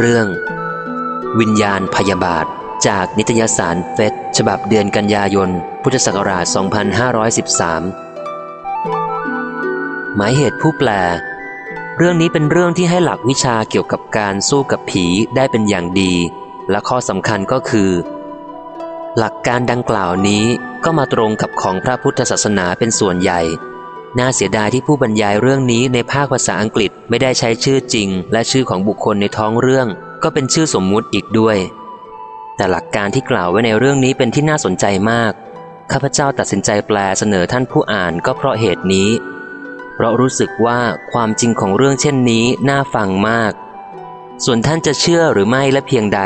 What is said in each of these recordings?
เรื่อง วิญญาณพยาบาท จากนิตยสารเฟสฉบับเดือนกันยายน พุทธศักราช 2513 หมายเหตุผู้แปล เรื่องนี้เป็นเรื่องที่ให้หลักวิชาเกี่ยวกับการสู้กับผีได้เป็นอย่างดี และข้อสำคัญก็คือ หลักการดังกล่าวนี้ก็มาตรงกับของพระพุทธศาสนาเป็นส่วนใหญ่ น่าเสียดายที่ผู้บรรยายเรื่องนี้ในภาคภาษาอังกฤษไม่ได้ใช้ชื่อจริง และชื่อของบุคคลในท้องเรื่อง ก็เป็นชื่อสมมุติอีกด้วย แต่หลักการที่กล่าวไว้ในเรื่องนี้เป็นที่น่าสนใจมาก ข้าพเจ้าตัดสินใจแปลเสนอท่านผู้อ่านก็เพราะเหตุนี้ เพราะรู้สึกว่าความจริงของเรื่องเช่นนี้น่าฟังมาก ส่วนท่านจะเชื่อหรือไม่และเพียงใด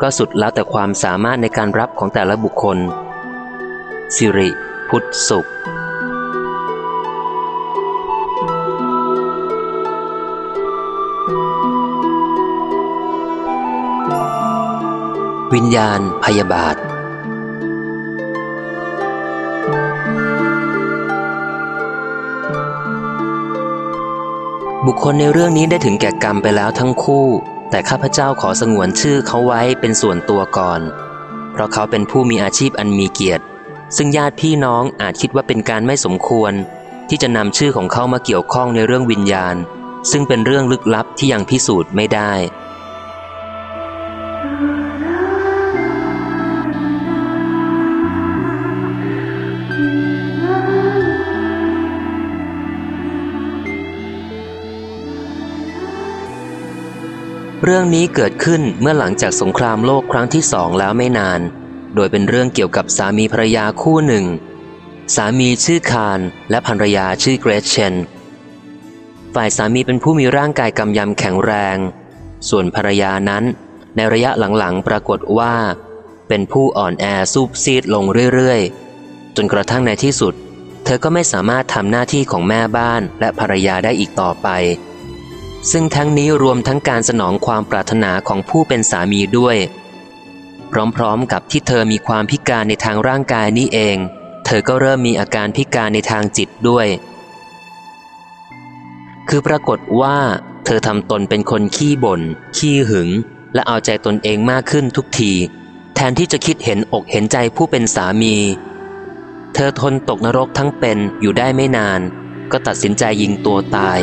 ก็สุดแล้วแต่ความสามารถในการรับของแต่ละบุคคลสิริ พุทธสุข วิญญาณพยาบาท บุคคลในเรื่องนี้ได้ถึงแก่กรรมไปแล้วทั้งคู่ แต่ข้าพเจ้าขอสงวนชื่อเขาไว้เป็นส่วนตัวก่อน เพราะเขาเป็นผู้มีอาชีพอันมีเกียรติ ซึ่งญาติพี่น้องอาจคิดว่าเป็นการไม่สมควร ที่จะนำชื่อของเขามาเกี่ยวข้องในเรื่องวิญญาณ ซึ่งเป็นเรื่องลึกลับที่ยังพิสูจน์ไม่ได้ เรื่องนี้เกิดขึ้นเมื่อหลังจากสงครามโลกครั้งที่สองแล้วไม่นาน โดยเป็นเรื่องเกี่ยวกับสามีภรรยาคู่หนึ่ง สามีชื่อคารและภรรยาชื่อเกรซเชน ฝ่ายสามีเป็นผู้มีร่างกายกำยำแข็งแรง ส่วนภรรยานั้นในระยะหลังๆ ปรากฏว่า เป็นผู้อ่อนแอซูบซีดลงเรื่อยๆ จนกระทั่งในที่สุด เธอก็ไม่สามารถทำหน้าที่ของแม่บ้านและภรรยาได้อีกต่อไป ซึ่งทั้งนี้รวมทั้งการสนองความปรารถนาของผู้เป็นสามีด้วย พร้อมๆกับที่เธอมีความพิการในทางร่างกายนี้เอง เธอก็เริ่มมีอาการพิการในทางจิตด้วย คือปรากฏว่า เธอทำตนเป็นคนขี้บน่น ขี้หึง และเอาใจตนเองมากขึ้นทุกที แทนที่จะคิดเห็นอกเห็นใจผู้เป็นสามี เธอทนตกนรกทั้งเป็นอยู่ได้ไม่นาน ก็ตัดสินใจยิงตัวตาย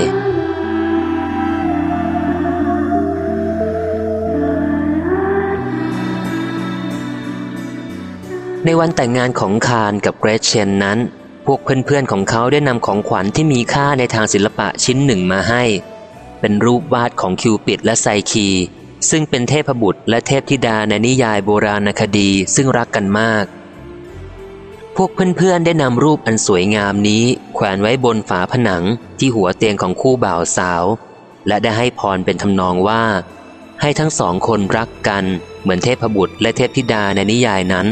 ในวันแต่งงานของคารกับเกรซเชนนั้น พวกเพื่อนๆของเขาได้นำของขวัญที่มีค่าในทางศิลปะชิ้นหนึ่งมาให้ เป็นรูปวาดของคิวปิดและไซคี ซึ่งเป็นเทพบุตรและเทพธิดาในนิยายโบราณคดีซึ่งรักกันมาก พวกเพื่อนๆได้นำรูปอันสวยงามนี้ แขวนไว้บนฝาผนังที่หัวเตียงของคู่บ่าวสาว และได้ให้พรเป็นทำนองว่า ให้ทั้งสองคนรักกัน เหมือนเทพบุตรและเทพธิดาในนิยายนั้น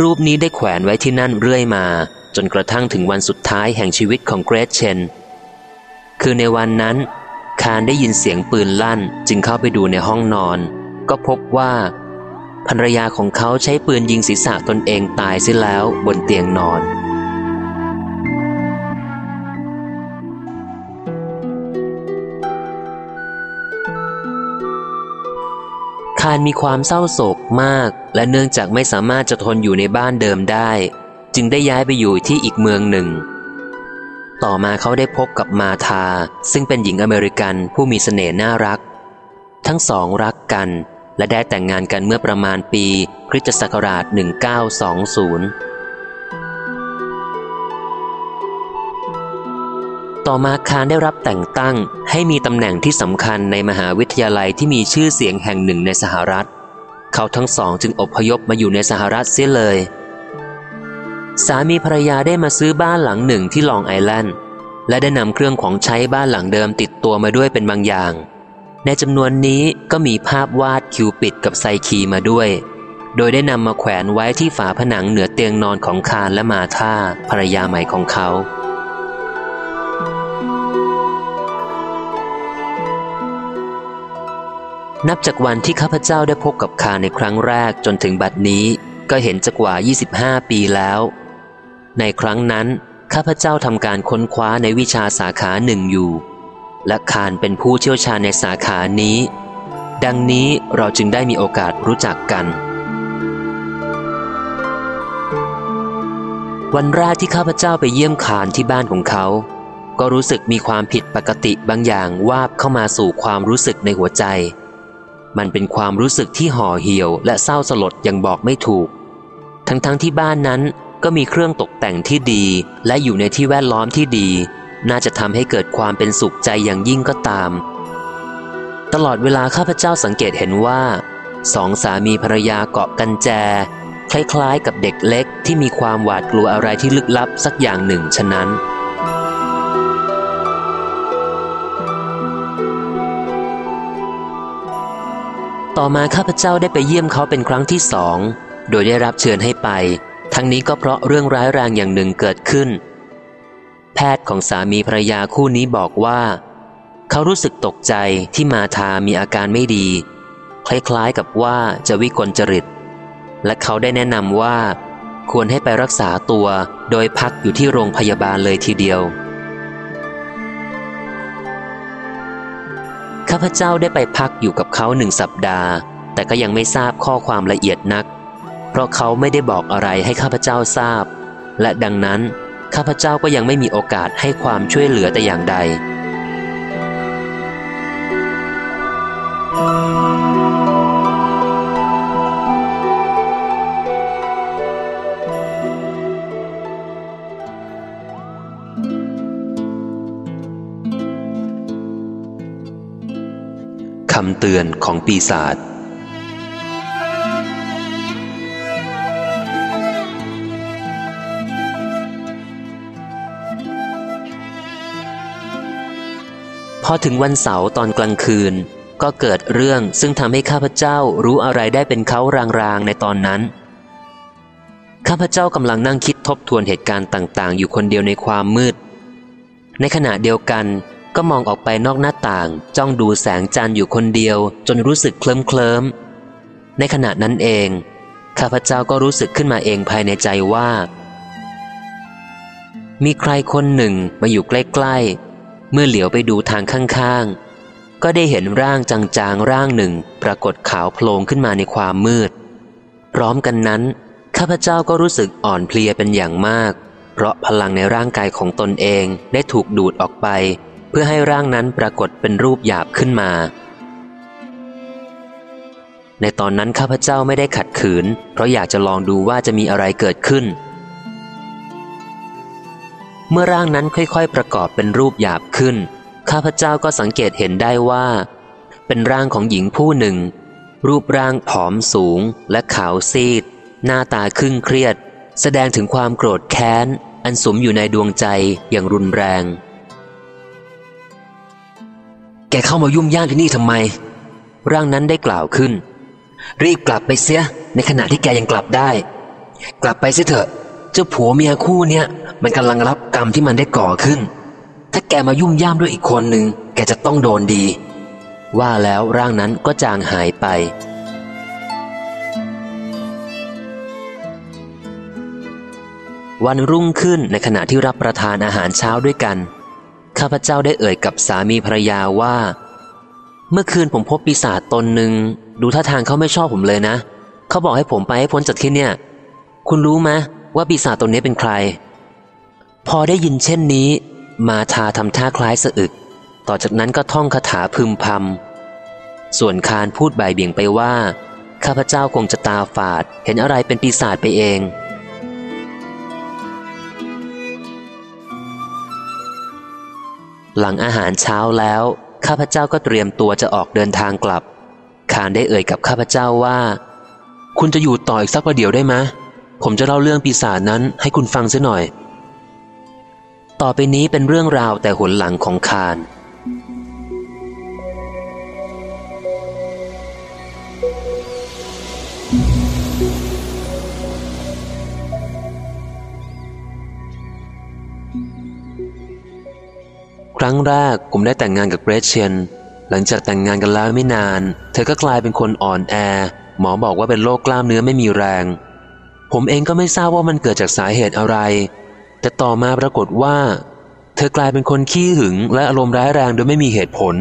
รูปนี้ได้แขวนไว้ที่นั่นเรื่อยมา จนกระทั่งถึงวันสุดท้ายแห่งชีวิตของเกรซเชน คือในวันนั้น คารได้ยินเสียงปืนลั่นจึงเข้าไปดูในห้องนอน ก็พบว่าภรรยาของเขาใช้ปืนยิงศีรษะตนเองตายเสียแล้วบนเตียงนอน คารมีความเศร้าโศกมาก และเนื่องจากไม่สามารถจะทนอยู่ในบ้านเดิมได้ จึงได้ย้ายไปอยู่ที่อีกเมืองหนึ่ง ต่อมาเขาได้พบกับมาธาซึ่งเป็นหญิงอเมริกันผู้มีเสน่ห์น่ารัก ทั้งสองรักกัน และได้แต่งงานกันเมื่อประมาณปีคริสตศักราช 1920 ต่อมาคารได้รับแต่งตั้งให้มีตำแหน่งที่สำคัญในมหาวิทยาลัยที่มีชื่อเสียงแห่งหนึ่งในสหรัฐ เขาทั้งสองจึงอพยพมาอยู่ในสหรัฐเสียเลย สามีภรรยาได้มาซื้อบ้านหลังหนึ่งที่ลองไอแลนด์ และได้นำเครื่องของใช้บ้านหลังเดิมติดตัวมาด้วยเป็นบางอย่าง ในจำนวนนี้ก็มีภาพวาดคิวปิดกับไซคีมาด้วย โดยได้นำมาแขวนไว้ที่ฝาผนังเหนือเตียงนอนของคารและมาธาภรรยาใหม่ของเขา นับจากวันที่ข้าพเจ้าได้พบกับคาในครั้งแรกจนถึงบัดนี้ก็เห็นจะกว่า 25 ปีแล้ว ในครั้งนั้น ข้าพเจ้าทำการค้นคว้าในวิชาสาขาหนึ่งอยู่ และคานเป็นผู้เชี่ยวชาญในสาขานี้ ดังนี้เราจึงได้มีโอกาสรู้จักกัน วันแรกที่ข้าพเจ้าไปเยี่ยมคานที่บ้านของเขา ก็รู้สึกมีความผิดปกติบางอย่างวาบเข้ามาสู่ความรู้สึกในหัวใจ มันเป็นความรู้สึกที่ห่อเหี่ยวและเศร้าสลดยังบอกไม่ถูก ทั้งๆทที่บ้านนั้นก็มีเครื่องตกแต่งที่ดี และอยู่ในที่แวดล้อมที่ดี น่าจะทำให้เกิดความเป็นสุขใจอย่างยิ่งก็ตาม ตลอดเวลาข้าพเจ้าสังเกตเห็นว่าสองสามีภรรยาเกาะกันแจ คล้ายๆ กับเด็กเล็กที่มีความหวาดกลัวอะไรที่ลึกลับสักอย่างหนึ่งฉะนั้น ต่อมาข้าพเจ้าได้ไปเยี่ยมเขาเป็นครั้งที่สอง โดยได้รับเชิญให้ไป ทั้งนี้ก็เพราะเรื่องร้ายแรงอย่างหนึ่งเกิดขึ้น แพทย์ของสามีภรรยาคู่นี้บอกว่า เขารู้สึกตกใจที่มาทามีอาการไม่ดี คล้ายๆกับว่าจะวิกลจริต และเขาได้แนะนำว่า ควรให้ไปรักษาตัวโดยพักอยู่ที่โรงพยาบาลเลยทีเดียว พเจ้าได้ไปพักอยู่กับเขาหนึ่งสัปดาห์ แต่ก็ยังไม่ทราบข้อความละเอียดนัก เพราะเขาไม่ได้บอกอะไรให้ข้าพเจ้าทราบ และดังนั้นข้าพเจ้าก็ยังไม่มีโอกาสให้ความช่วยเหลือแต่อย่างใด คำเตือนของปีศาจพอถึงวันเสาร์ตอนกลางคืน ก็เกิดเรื่องซึ่งทำให้ข้าพเจ้ารู้อะไรได้เป็นเขารางๆในตอนนั้น ข้าพเจ้ากำลังนั่งคิดทบทวนเหตุการณ์ต่าง ๆ อยู่คนเดียวในความมืด ในขณะเดียวกัน ก็มองออกไปนอกหน้าต่าง จ้องดูแสงจันทร์อยู่คนเดียว จนรู้สึกเคลิ้มเคลิมในขณะนั้นเอง ข้าพเจ้าก็รู้สึกขึ้นมาเองภายในใจว่า มีใครคนหนึ่งมาอยู่ใกล้ๆ เมื่อเหลียวไปดูทางข้างๆ ก็ได้เห็นร่างจางๆ ร่างหนึ่งปรากฏขาวโผล่ขึ้นมาในความมืด พร้อมกันนั้น ข้าพเจ้าก็รู้สึกอ่อนเพลียเป็นอย่างมาก เพราะพลังในร่างกายของตนเองได้ถูกดูดออกไป เพื่อให้ร่างนั้นปรากฏเป็นรูปหยาบขึ้นมา ในตอนนั้นข้าพเจ้าไม่ได้ขัดขืน เพราะอยากจะลองดูว่าจะมีอะไรเกิดขึ้น เมื่อร่างนั้นค่อยๆ ประกอบเป็นรูปหยาบขึ้น ข้าพเจ้าก็สังเกตเห็นได้ว่า เป็นร่างของหญิงผู้หนึ่ง รูปร่างผอมสูงและขาวซีด หน้าตาครึ่งเครียด แสดงถึงความโกรธแค้น อันสมอยู่ในดวงใจอย่างรุนแรง แกเข้ามายุ่มย่ามที่นี่ทำไม ร่างนั้นได้กล่าวขึ้น รีบกลับไปเสียในขณะที่แกยังกลับได้ กลับไปเสียเถอะ เจ้าผัวเมียคู่เนี้ยมันกำลังรับกรรมที่มันได้ก่อขึ้น ถ้าแกมายุ่มย่ามด้วยอีกคนหนึ่งแกจะต้องโดนดี ว่าแล้วร่างนั้นก็จางหายไปวันรุ่งขึ้นในขณะที่รับประทานอาหารเช้าด้วยกัน ข้าพเจ้าได้เอ่ยกับสามีภรรยาว่า เมื่อคืนผมพบปีศาจตนหนึ่งดูท่าทางเขาไม่ชอบผมเลยนะ เขาบอกให้ผมไปให้พ้นจากที่เนี่ย คุณรู้ไหมว่าปีศาจตนนี้เป็นใคร พอได้ยินเช่นนี้ มาทาทำท่าคล้ายสะอึก ต่อจากนั้นก็ท่องคาถาพึมพำส่วนคารพูดบ่ายเบี่ยงไปว่า ข้าพเจ้าคงจะตาฝาด เห็นอะไรเป็นปีศาจไปเอง หลังอาหารเช้าแล้ว ข้าพเจ้าก็เตรียมตัวจะออกเดินทางกลับคารได้เอ่ยกับข้าพเจ้าว่า คุณจะอยู่ต่ออีกสักประเดี๋ยวได้ไหมผมจะเล่าเรื่องปีศาจนั้นให้คุณฟังเสียหน่อย ต่อไปนี้เป็นเรื่องราวแต่หนหลังของคาร ครั้งแรกผมได้แต่งงานกับเกรเชนหลังจากแต่งงานกันแล้วไม่นาน เธอก็กลายเป็นคนอ่อนแอ หมอบอกว่าเป็นโรคกล้ามเนื้อไม่มีแรง ผมเองก็ไม่ทราบว่ามันเกิดจากสาเหตุอะไร แต่ต่อมาปรากฏว่าเเธอกลายเป็นคนขี้หึงและอารมณ์ร้ายแรงโดยไม่มีเหตุผล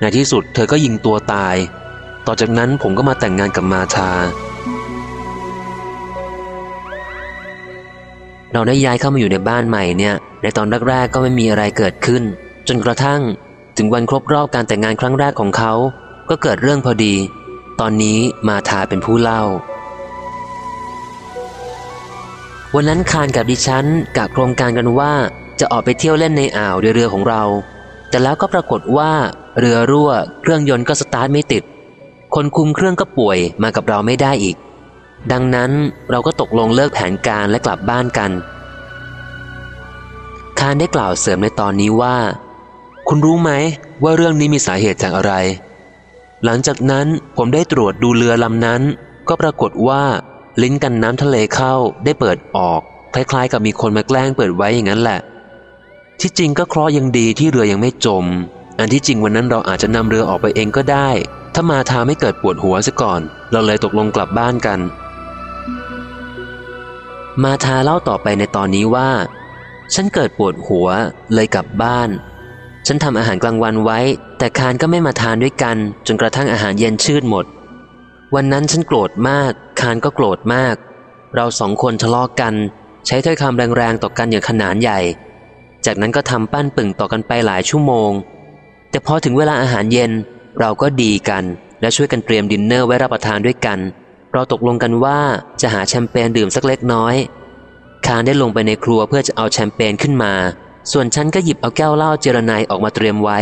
ในที่สุดเธอก็ยิงตัวตาย ต่อจากนั้นผมก็มาแต่งงานกับมาธาเราได้ย้ายเข้ามาอยู่ในบ้านใหม่เนี่ย ในตอนแรกๆก็ไม่มีอะไรเกิดขึ้น จนกระทั่งถึงวันครบรอบการแต่งงานครั้งแรกของเขา ก็เกิดเรื่องพอดี ตอนนี้มาทาเป็นผู้เล่า วันนั้นคานกับดิฉันกับโครงการกันว่าจะออกไปเที่ยวเล่นในอ่าวเรือของเรา แต่แล้วก็ปรากฏว่าเรือรั่ว เครื่องยนต์ก็สตาร์ทไม่ติด คนคุมเครื่องก็ป่วยมากับเราไม่ได้อีก ดังนั้นเราก็ตกลงเลิกแผนการและกลับบ้านกัน คานได้กล่าวเสริมในตอนนี้ว่า คุณรู้ไหมว่าเรื่องนี้มีสาเหตุจากอะไร หลังจากนั้นผมได้ตรวจดูเรือลำนั้น ก็ปรากฏว่า ลิ้นกันน้ำทะเลเข้าได้เปิดออก คล้ายๆ กับมีคนมาแกล้งเปิดไว้อย่างนั้นแหละ ที่จริงก็เคราะห์ยังดีที่เรือยังไม่จม อันที่จริงวันนั้นเราอาจจะนำเรือออกไปเองก็ได้ ถ้ามาทาไม่เกิดปวดหัวซะก่อน เราเลยตกลงกลับบ้านกัน มาทาเล่าต่อไปในตอนนี้ว่า ฉันเกิดปวดหัวเลยกลับบ้าน ฉันทำอาหารกลางวันไว้ แต่คานก็ไม่มาทานด้วยกัน จนกระทั่งอาหารเย็นชืดหมด วันนั้นฉันโกรธมาก คานก็โกรธมาก เราสองคนทะเลาะกกัน ใช้ถ้อยคำแรงๆต่อกันอย่างขนานใหญ่ จากนั้นก็ทำปั้นปึ่งต่อกันไปหลายชั่วโมง แต่พอถึงเวลาอาหารเย็นเราก็ดีกัน และช่วยกันเตรียมดินเนอร์ไว้รับประทานด้วยกัน เราตกลงกันว่าจะหาแชมเปญดื่มสักเล็กน้อย คานได้ลงไปในครัวเพื่อจะเอาแชมเปญขึ้นมา ส่วนฉันก็หยิบเอาแก้วเหล้าเจรไนออกมาเตรียมไว้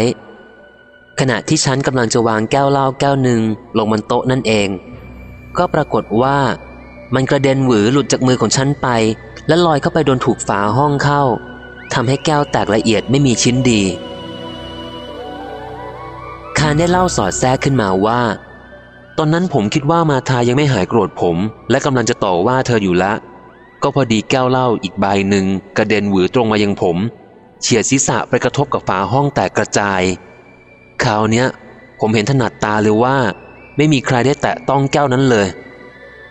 ขณะที่ฉันกำลังจะวางแก้วเหล้าแก้วหนึ่งลงบนโต๊ะนั่นเอง ก็ปรากฏว่า มันกระเด็นหวือหลุดจากมือของฉันไป และลอยเข้าไปโดนถูกฝาห้องเข้าทำให้แก้วแตกละเอียดไม่มีชิ้นดีคานได้เล่าสอดแทรกขึ้นมาว่า ตอนนั้นผมคิดว่ามาทายังไม่หายโกรธผม และกำลังจะต่อว่าเธออยู่ละ ก็พอดีแก้วเหล้าอีกใบหนึ่งกระเด็นหวือตรงมายังผม เฉียดศีรษะไปกระทบกับฝาห้องแตกกระจาย คราวเนี้ย ผมเห็นถนัดตาเลยว่า ไม่มีใครได้แตะต้องแก้วนั้นเลย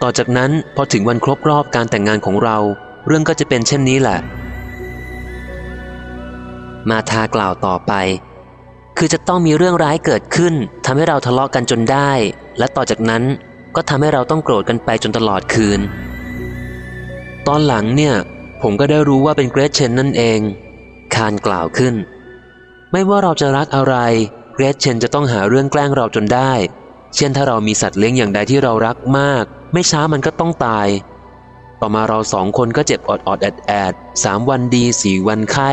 ต่อจากนั้นพอถึงวันครบรอบการแต่งงานของเรา เรื่องก็จะเป็นเช่นนี้แหละ มาทากล่าวต่อไป คือจะต้องมีเรื่องร้ายเกิดขึ้นทำให้เราทะเลาะกันจนได้ และต่อจากนั้นก็ทำให้เราต้องโกรธกันไปจนตลอดคืน ตอนหลังเนี่ย ผมก็ได้รู้ว่าเป็นเกรซเชนนั่นเอง คานกล่าวขึ้น ไม่ว่าเราจะรักอะไรเกรซเชนจะต้องหาเรื่องแกล้งเราจนได้ เช่นถ้าเรามีสัตว์เลี้ยงอย่างใดที่เรารักมาก ไม่ช้ามันก็ต้องตาย ต่อมาเราสองคนก็เจ็บอดอดแอดแอดสามวันดีสี่วันไข้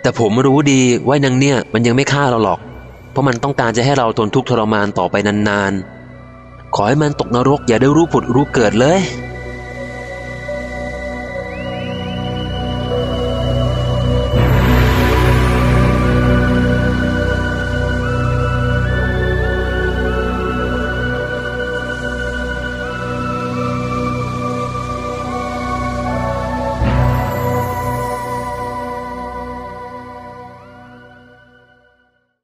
แต่ผมรู้ดีว่านางเนี่ยมันยังไม่ฆ่าเราหรอก เพราะมันต้องการจะให้เราทนทุกข์ทรมานต่อไปนานๆขอให้มันตกนรกอย่าได้รู้ผุดรู้เกิดเลย